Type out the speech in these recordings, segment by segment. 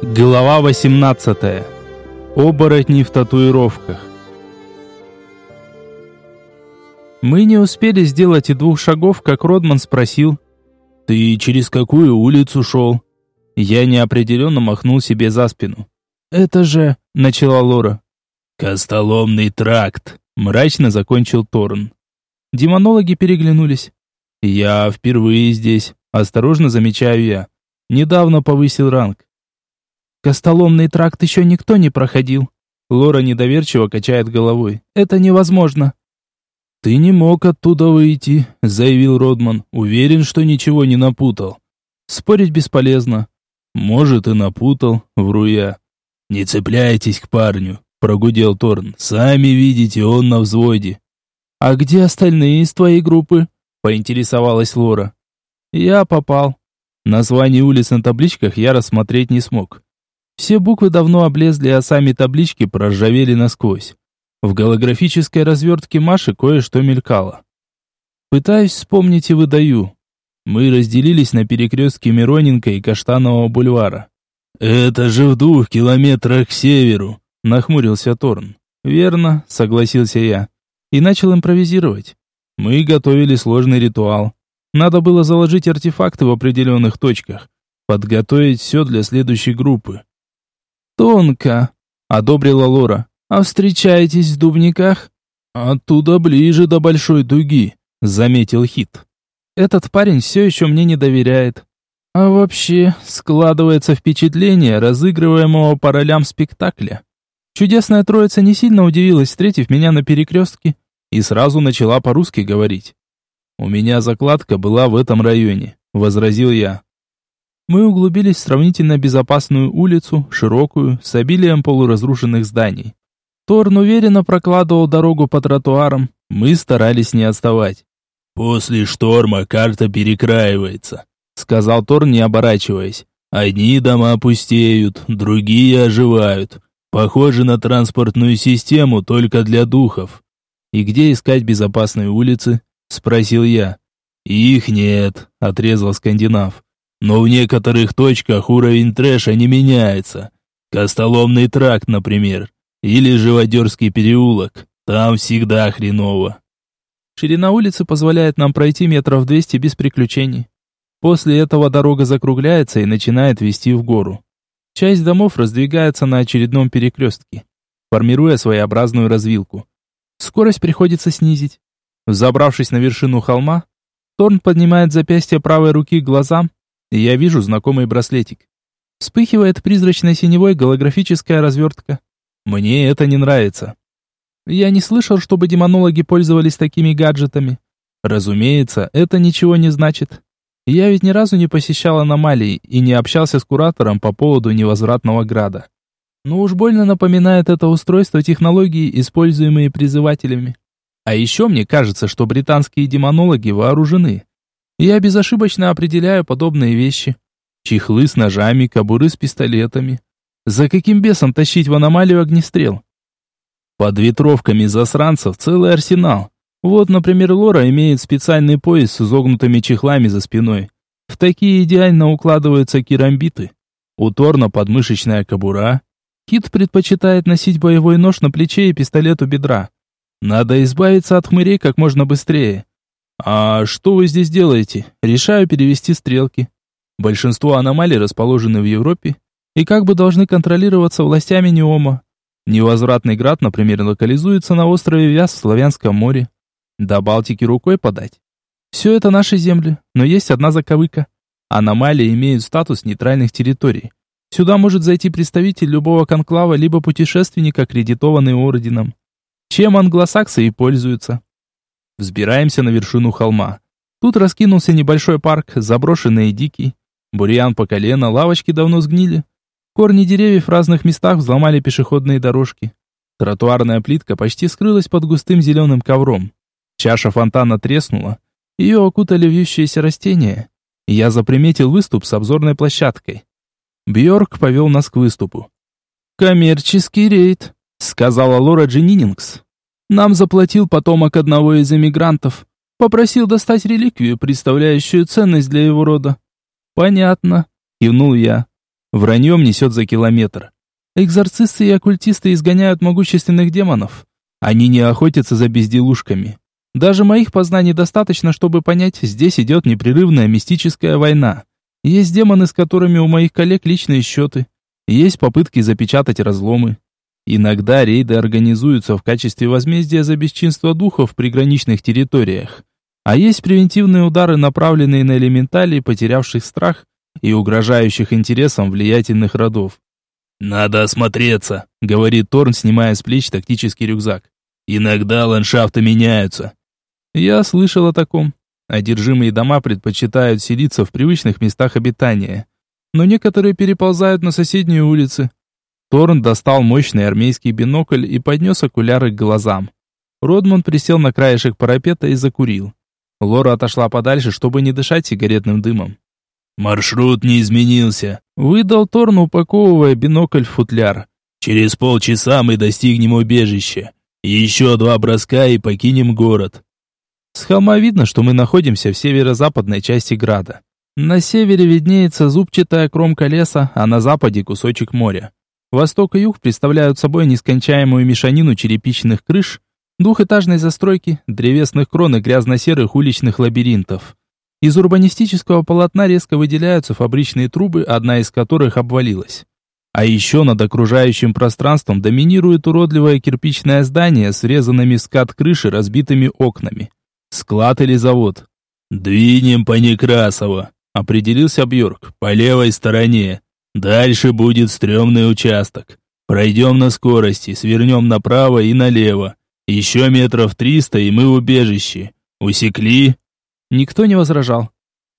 Глава 18. Оборотни в татуировках. Мы не успели сделать и двух шагов, как Родман спросил: "Ты через какую улицу шел?» Я неопределенно махнул себе за спину. "Это же", начала Лора. «Костоломный тракт», — мрачно закончил Торн. Демонологи переглянулись. «Я впервые здесь», — осторожно замечаю я. Недавно повысил ранг. Костоломный тракт еще никто не проходил. Лора недоверчиво качает головой. Это невозможно. Ты не мог оттуда выйти, заявил Родман. Уверен, что ничего не напутал. Спорить бесполезно. Может и напутал, вру я. Не цепляйтесь к парню, прогудел Торн. Сами видите, он на взводе. А где остальные из твоей группы? поинтересовалась Лора. Я попал. Название улиц на табличках я рассмотреть не смог. Все буквы давно облезли, а сами таблички проржавели насквозь. В голографической развертке Маши кое-что мелькало. Пытаюсь вспомнить и выдаю. Мы разделились на перекрестке Мироненко и Каштанового бульвара. «Это же в двух километрах к северу», — нахмурился Торн. «Верно», — согласился я. И начал импровизировать. Мы готовили сложный ритуал. Надо было заложить артефакты в определенных точках, подготовить все для следующей группы. «Тонко», — одобрила Лора. «А встречаетесь в Дубниках?» «Оттуда ближе до Большой Дуги», — заметил Хит. «Этот парень все еще мне не доверяет. А вообще, складывается впечатление разыгрываемого по ролям спектакля. Чудесная троица не сильно удивилась, встретив меня на перекрестке, и сразу начала по-русски говорить. «У меня закладка была в этом районе», — возразил я. Мы углубились в сравнительно безопасную улицу, широкую, с обилием полуразрушенных зданий. Торн уверенно прокладывал дорогу по тротуарам, мы старались не отставать. «После шторма карта перекраивается», — сказал Торн, не оборачиваясь. «Одни дома пустеют, другие оживают. Похоже на транспортную систему только для духов». «И где искать безопасные улицы?» — спросил я. «Их нет», — отрезал скандинав. Но в некоторых точках уровень трэша не меняется. Костоломный тракт, например, или Живодерский переулок. Там всегда хреново. Ширина улицы позволяет нам пройти метров 200 без приключений. После этого дорога закругляется и начинает вести в гору. Часть домов раздвигается на очередном перекрестке, формируя своеобразную развилку. Скорость приходится снизить. Забравшись на вершину холма, Торн поднимает запястье правой руки к глазам и я вижу знакомый браслетик. Вспыхивает призрачной синевой голографическая развертка. Мне это не нравится. Я не слышал, чтобы демонологи пользовались такими гаджетами. Разумеется, это ничего не значит. Я ведь ни разу не посещал аномалии и не общался с куратором по поводу невозвратного града. Но уж больно напоминает это устройство технологии, используемые призывателями. А еще мне кажется, что британские демонологи вооружены. Я безошибочно определяю подобные вещи. Чехлы с ножами, кобуры с пистолетами. За каким бесом тащить в аномалию огнестрел? Под ветровками засранцев целый арсенал. Вот, например, Лора имеет специальный пояс с изогнутыми чехлами за спиной. В такие идеально укладываются керамбиты. У Торна подмышечная кобура. Кит предпочитает носить боевой нож на плече и пистолет у бедра. Надо избавиться от хмырей как можно быстрее. «А что вы здесь делаете?» Решаю перевести стрелки. Большинство аномалий расположены в Европе и как бы должны контролироваться властями Неома. Невозвратный град, например, локализуется на острове Вяз в Славянском море. До Балтики рукой подать. Все это наши земли, но есть одна заковыка. Аномалии имеют статус нейтральных территорий. Сюда может зайти представитель любого конклава, либо путешественник, аккредитованный орденом. Чем англосаксы и пользуются. Взбираемся на вершину холма. Тут раскинулся небольшой парк, заброшенный и дикий. Бурьян по колено, лавочки давно сгнили. Корни деревьев в разных местах взломали пешеходные дорожки. Тротуарная плитка почти скрылась под густым зеленым ковром. Чаша фонтана треснула. Ее окутали вьющиеся растения. Я заприметил выступ с обзорной площадкой. Бьорк повел нас к выступу. «Коммерческий рейд», — сказала Лора Дженнинингс. Нам заплатил потомок одного из эмигрантов. Попросил достать реликвию, представляющую ценность для его рода. Понятно, кивнул я. Враньем несет за километр. Экзорцисты и оккультисты изгоняют могущественных демонов. Они не охотятся за безделушками. Даже моих познаний достаточно, чтобы понять, здесь идет непрерывная мистическая война. Есть демоны, с которыми у моих коллег личные счеты. Есть попытки запечатать разломы. Иногда рейды организуются в качестве возмездия за бесчинство духов в приграничных территориях. А есть превентивные удары, направленные на элементалей, потерявших страх и угрожающих интересам влиятельных родов. «Надо осмотреться», — говорит Торн, снимая с плеч тактический рюкзак. «Иногда ландшафты меняются». Я слышал о таком. Одержимые дома предпочитают селиться в привычных местах обитания. Но некоторые переползают на соседние улицы. Торн достал мощный армейский бинокль и поднес окуляры к глазам. Родман присел на краешек парапета и закурил. Лора отошла подальше, чтобы не дышать сигаретным дымом. «Маршрут не изменился», — выдал Торн, упаковывая бинокль в футляр. «Через полчаса мы достигнем убежища. Еще два броска и покинем город». С холма видно, что мы находимся в северо-западной части града. На севере виднеется зубчатая кромка леса, а на западе кусочек моря. Восток и юг представляют собой нескончаемую мешанину черепичных крыш, двухэтажной застройки, древесных крон и грязно-серых уличных лабиринтов. Из урбанистического полотна резко выделяются фабричные трубы, одна из которых обвалилась. А еще над окружающим пространством доминирует уродливое кирпичное здание с резанными скат крыши разбитыми окнами. Склад или завод? «Двинем по Некрасово», — определился Бьорк, — «по левой стороне. Дальше будет стрёмный участок. Пройдем на скорости, свернем направо и налево. Еще метров триста, и мы в убежище. Усекли?» Никто не возражал.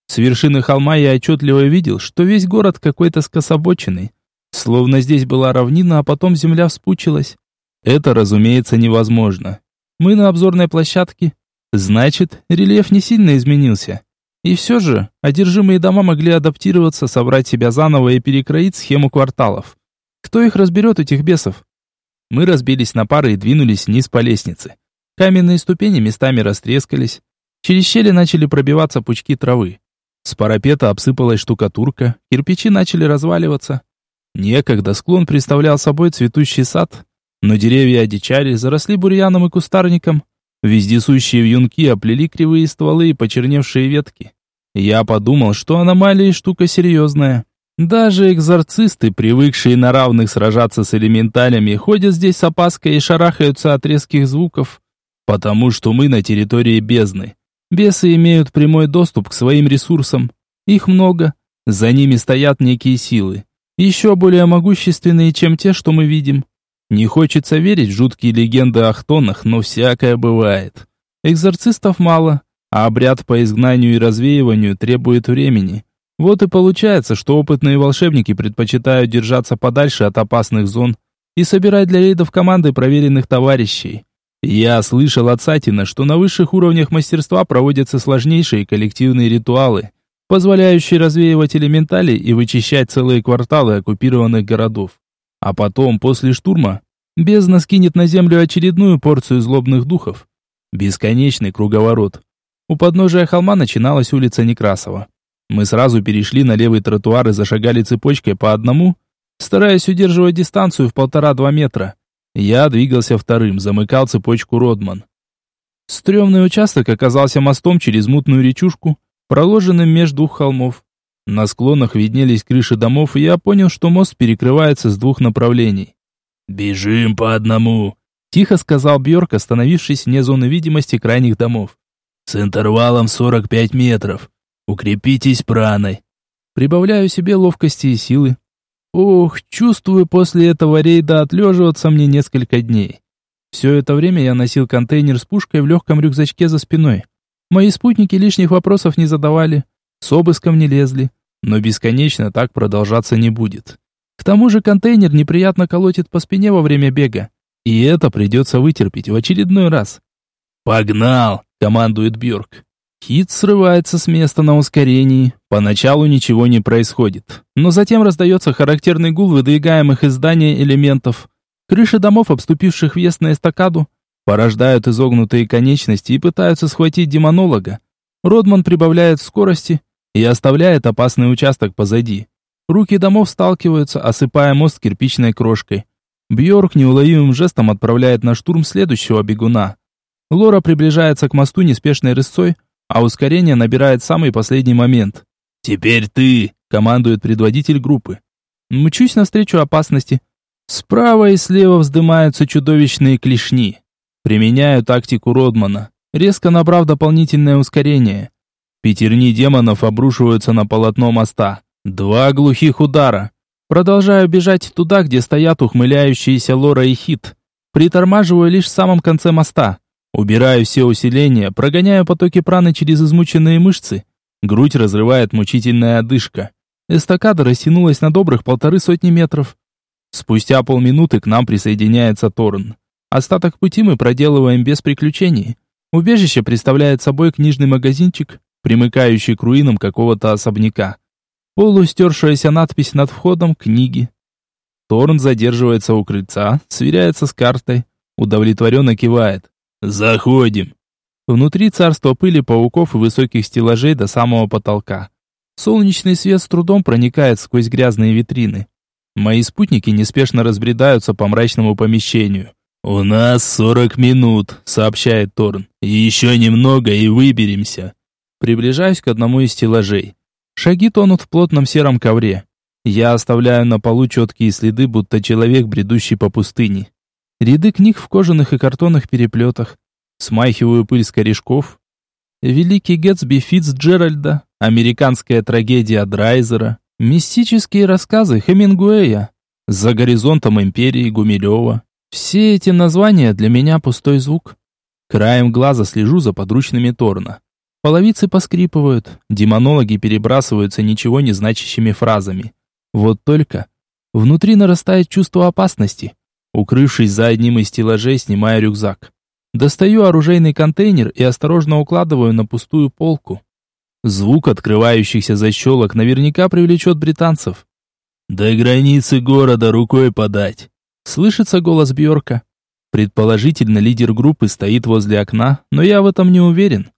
С вершины холма я отчетливо видел, что весь город какой-то скособоченный. Словно здесь была равнина, а потом земля вспучилась. Это, разумеется, невозможно. Мы на обзорной площадке. Значит, рельеф не сильно изменился. И все же, одержимые дома могли адаптироваться, собрать себя заново и перекроить схему кварталов. Кто их разберет, этих бесов? Мы разбились на пары и двинулись вниз по лестнице. Каменные ступени местами растрескались. Через щели начали пробиваться пучки травы. С парапета обсыпалась штукатурка, кирпичи начали разваливаться. Некогда склон представлял собой цветущий сад, но деревья одичали, заросли бурьяном и кустарником. Вездесущие вьюнки оплели кривые стволы и почерневшие ветки. Я подумал, что аномалия штука серьезная. Даже экзорцисты, привыкшие на равных сражаться с элементалями, ходят здесь с опаской и шарахаются от резких звуков, потому что мы на территории бездны. Бесы имеют прямой доступ к своим ресурсам. Их много. За ними стоят некие силы. Еще более могущественные, чем те, что мы видим. Не хочется верить в жуткие легенды о хтонах, но всякое бывает. Экзорцистов мало, а обряд по изгнанию и развеиванию требует времени. Вот и получается, что опытные волшебники предпочитают держаться подальше от опасных зон и собирать для рейдов команды проверенных товарищей. Я слышал от Сатина, что на высших уровнях мастерства проводятся сложнейшие коллективные ритуалы, позволяющие развеивать элементали и вычищать целые кварталы оккупированных городов. А потом, после штурма, бездна скинет на землю очередную порцию злобных духов. Бесконечный круговорот. У подножия холма начиналась улица Некрасова. Мы сразу перешли на левый тротуар и зашагали цепочкой по одному, стараясь удерживать дистанцию в полтора-два метра. Я двигался вторым, замыкал цепочку Родман. Стремный участок оказался мостом через мутную речушку, проложенным между двух холмов. На склонах виднелись крыши домов, и я понял, что мост перекрывается с двух направлений. «Бежим по одному», — тихо сказал Бьорк, остановившись вне зоны видимости крайних домов. «С интервалом 45 метров. Укрепитесь праной. Прибавляю себе ловкости и силы. Ох, чувствую, после этого рейда отлеживаться мне несколько дней. Все это время я носил контейнер с пушкой в легком рюкзачке за спиной. Мои спутники лишних вопросов не задавали, с обыском не лезли, но бесконечно так продолжаться не будет. К тому же контейнер неприятно колотит по спине во время бега, и это придется вытерпеть в очередной раз. «Погнал!» — командует Бьорк. Хит срывается с места на ускорении. Поначалу ничего не происходит. Но затем раздается характерный гул выдвигаемых из здания элементов. Крыши домов, обступивших въезд на эстакаду, порождают изогнутые конечности и пытаются схватить демонолога. Родман прибавляет скорости и оставляет опасный участок позади. Руки домов сталкиваются, осыпая мост кирпичной крошкой. Бьорк неуловимым жестом отправляет на штурм следующего бегуна. Лора приближается к мосту неспешной рысцой, а ускорение набирает самый последний момент. «Теперь ты!» — командует предводитель группы. Мчусь навстречу опасности. Справа и слева вздымаются чудовищные клешни. Применяю тактику Родмана, резко набрав дополнительное ускорение. Пятерни демонов обрушиваются на полотно моста. Два глухих удара. Продолжаю бежать туда, где стоят ухмыляющиеся Лора и Хит. Притормаживаю лишь в самом конце моста. Убираю все усиления, прогоняю потоки праны через измученные мышцы. Грудь разрывает мучительная одышка. Эстакада растянулась на добрых полторы сотни метров. Спустя полминуты к нам присоединяется Торн. Остаток пути мы проделываем без приключений. Убежище представляет собой книжный магазинчик, примыкающий к руинам какого-то особняка. Полустершаяся надпись над входом книги. Торн задерживается у крыльца, сверяется с картой, удовлетворенно кивает. «Заходим!» Внутри царство пыли, пауков и высоких стеллажей до самого потолка. Солнечный свет с трудом проникает сквозь грязные витрины. Мои спутники неспешно разбредаются по мрачному помещению. «У нас сорок минут», — сообщает Торн. «Еще немного и выберемся». Приближаюсь к одному из стеллажей. Шаги тонут в плотном сером ковре. Я оставляю на полу четкие следы, будто человек, бредущий по пустыне. Ряды книг в кожаных и картонных переплетах. Смахиваю пыль с корешков. Великий Гэтсби Фитцджеральда, американская трагедия Драйзера, Мистические рассказы Хемингуэя. За горизонтом империи Гумилева. Все эти названия для меня пустой звук. Краем глаза слежу за подручными Торна. Половицы поскрипывают, демонологи перебрасываются ничего не значащими фразами. Вот только внутри нарастает чувство опасности. Укрывшись за одним из стеллажей, снимаю рюкзак. Достаю оружейный контейнер и осторожно укладываю на пустую полку. Звук открывающихся защелок наверняка привлечет британцев. «До границы города рукой подать!» Слышится голос Бьорка. Предположительно, лидер группы стоит возле окна, но я в этом не уверен.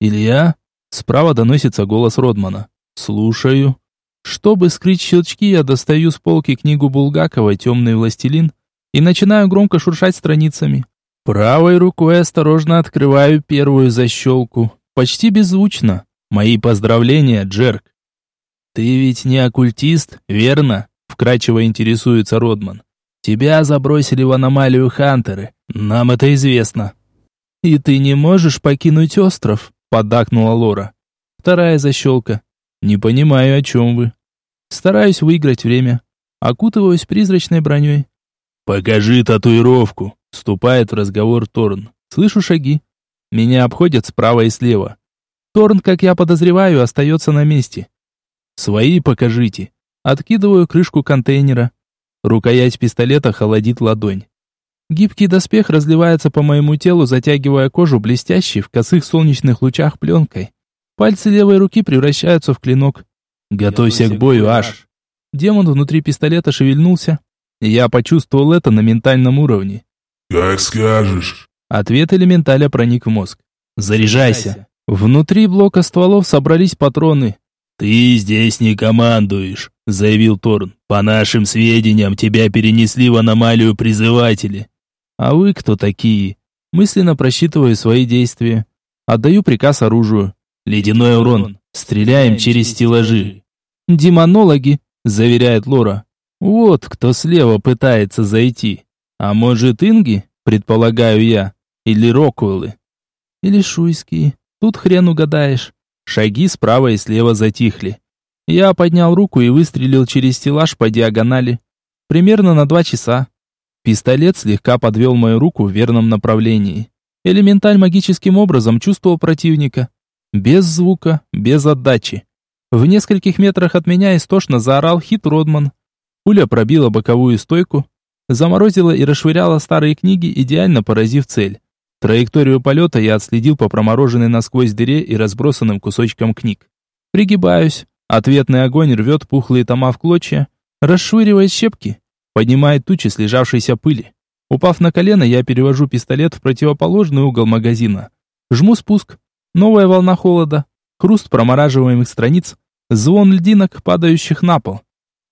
«Илья?» Справа доносится голос Родмана. «Слушаю». Чтобы скрыть щелчки, я достаю с полки книгу Булгакова «Темный властелин» и начинаю громко шуршать страницами. Правой рукой осторожно открываю первую защелку. Почти беззвучно. Мои поздравления, Джерк. Ты ведь не оккультист, верно? Вкрадчиво интересуется Родман. Тебя забросили в аномалию Хантеры. Нам это известно. И ты не можешь покинуть остров, поддакнула Лора. Вторая защелка. Не понимаю, о чем вы. Стараюсь выиграть время. Окутываюсь призрачной броней. «Покажи татуировку», — вступает в разговор Торн. Слышу шаги. Меня обходят справа и слева. Торн, как я подозреваю, остается на месте. Свои покажите. Откидываю крышку контейнера. Рукоять пистолета холодит ладонь. Гибкий доспех разливается по моему телу, затягивая кожу блестящей в косых солнечных лучах пленкой. Пальцы левой руки превращаются в клинок. Готовься к бою, Аш. Демон внутри пистолета шевельнулся. Я почувствовал это на ментальном уровне. «Как скажешь». Ответ элементаля проник в мозг. «Заряжайся!» Внутри блока стволов собрались патроны. «Ты здесь не командуешь», — заявил Торн. «По нашим сведениям, тебя перенесли в аномалию призыватели». «А вы кто такие?» Мысленно просчитываю свои действия. Отдаю приказ оружию. «Ледяной урон. Стреляем через стеллажи». «Демонологи», — заверяет Лора. «Вот кто слева пытается зайти. А может, Инги?» предполагаю я. Или Роквеллы. Или Шуйские. Тут хрен угадаешь. Шаги справа и слева затихли. Я поднял руку и выстрелил через стеллаж по диагонали. Примерно на два часа. Пистолет слегка подвел мою руку в верном направлении. Элементаль магическим образом чувствовал противника. Без звука, без отдачи. В нескольких метрах от меня истошно заорал Хит Родман. Пуля пробила боковую стойку, заморозила и расшвыряла старые книги, идеально поразив цель. Траекторию полета я отследил по промороженной насквозь дыре и разбросанным кусочкам книг. Пригибаюсь. Ответный огонь рвет пухлые тома в клочья, расшвыривая щепки, поднимает тучи слежавшейся пыли. Упав на колено, я перевожу пистолет в противоположный угол магазина. Жму спуск. Новая волна холода. Хруст промораживаемых страниц. Звон льдинок, падающих на пол.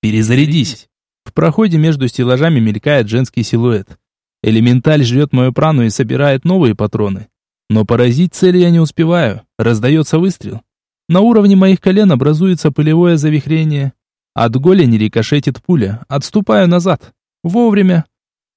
«Перезарядись!» В проходе между стеллажами мелькает женский силуэт. Элементаль жрет мою прану и собирает новые патроны. Но поразить цели я не успеваю. Раздается выстрел. На уровне моих колен образуется пылевое завихрение. От голени рикошетит пуля. Отступаю назад. Вовремя.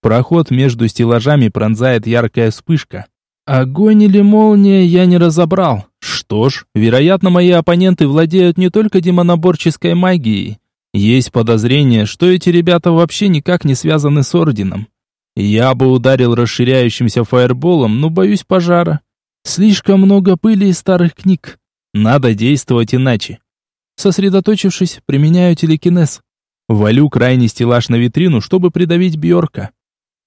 Проход между стеллажами пронзает яркая вспышка. Огонь или молния я не разобрал. Что ж, вероятно, мои оппоненты владеют не только демоноборческой магией. Есть подозрение, что эти ребята вообще никак не связаны с Орденом. Я бы ударил расширяющимся фаерболом, но боюсь пожара. Слишком много пыли и старых книг. Надо действовать иначе. Сосредоточившись, применяю телекинез. Валю крайний стеллаж на витрину, чтобы придавить Бьорка.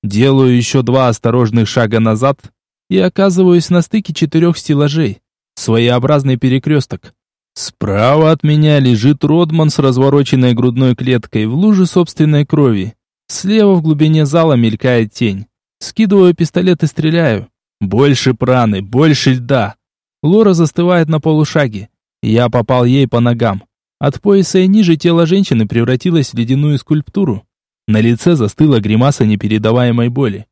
Делаю еще два осторожных шага назад и оказываюсь на стыке четырех стеллажей. Своеобразный перекресток. Справа от меня лежит Родман с развороченной грудной клеткой в луже собственной крови. Слева в глубине зала мелькает тень. Скидываю пистолет и стреляю. Больше праны, больше льда. Лора застывает на полушаге. Я попал ей по ногам. От пояса и ниже тело женщины превратилось в ледяную скульптуру. На лице застыла гримаса непередаваемой боли.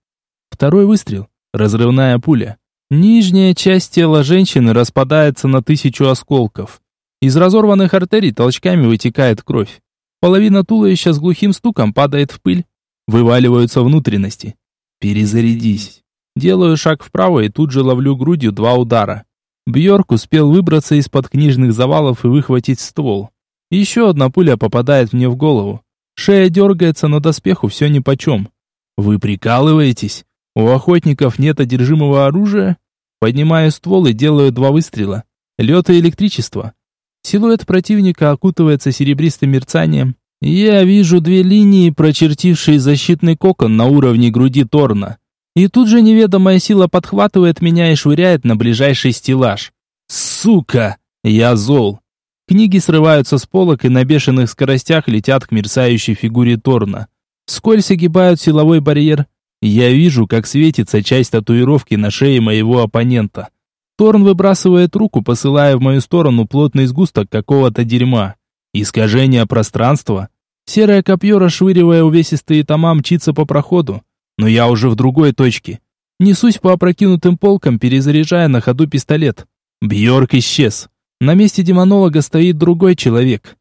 Второй выстрел. Разрывная пуля. Нижняя часть тела женщины распадается на тысячу осколков. Из разорванных артерий толчками вытекает кровь. Половина туловища с глухим стуком падает в пыль. Вываливаются внутренности. Перезарядись. Делаю шаг вправо и тут же ловлю грудью два удара. Бьорк успел выбраться из-под книжных завалов и выхватить ствол. Еще одна пуля попадает мне в голову. Шея дергается, но доспеху все нипочем. Вы прикалываетесь? У охотников нет одержимого оружия? Поднимаю ствол и делаю два выстрела. Лед и электричество. Силуэт противника окутывается серебристым мерцанием. Я вижу две линии, прочертившие защитный кокон на уровне груди Торна. И тут же неведомая сила подхватывает меня и швыряет на ближайший стеллаж. Сука! Я зол. Книги срываются с полок и на бешеных скоростях летят к мерцающей фигуре Торна. Скользь огибают силовой барьер. Я вижу, как светится часть татуировки на шее моего оппонента. Торн выбрасывает руку, посылая в мою сторону плотный сгусток какого-то дерьма. Искажение пространства. Серое копье, расшвыривая увесистые тома, мчится по проходу. Но я уже в другой точке. Несусь по опрокинутым полкам, перезаряжая на ходу пистолет. Бьорк исчез. На месте демонолога стоит другой человек.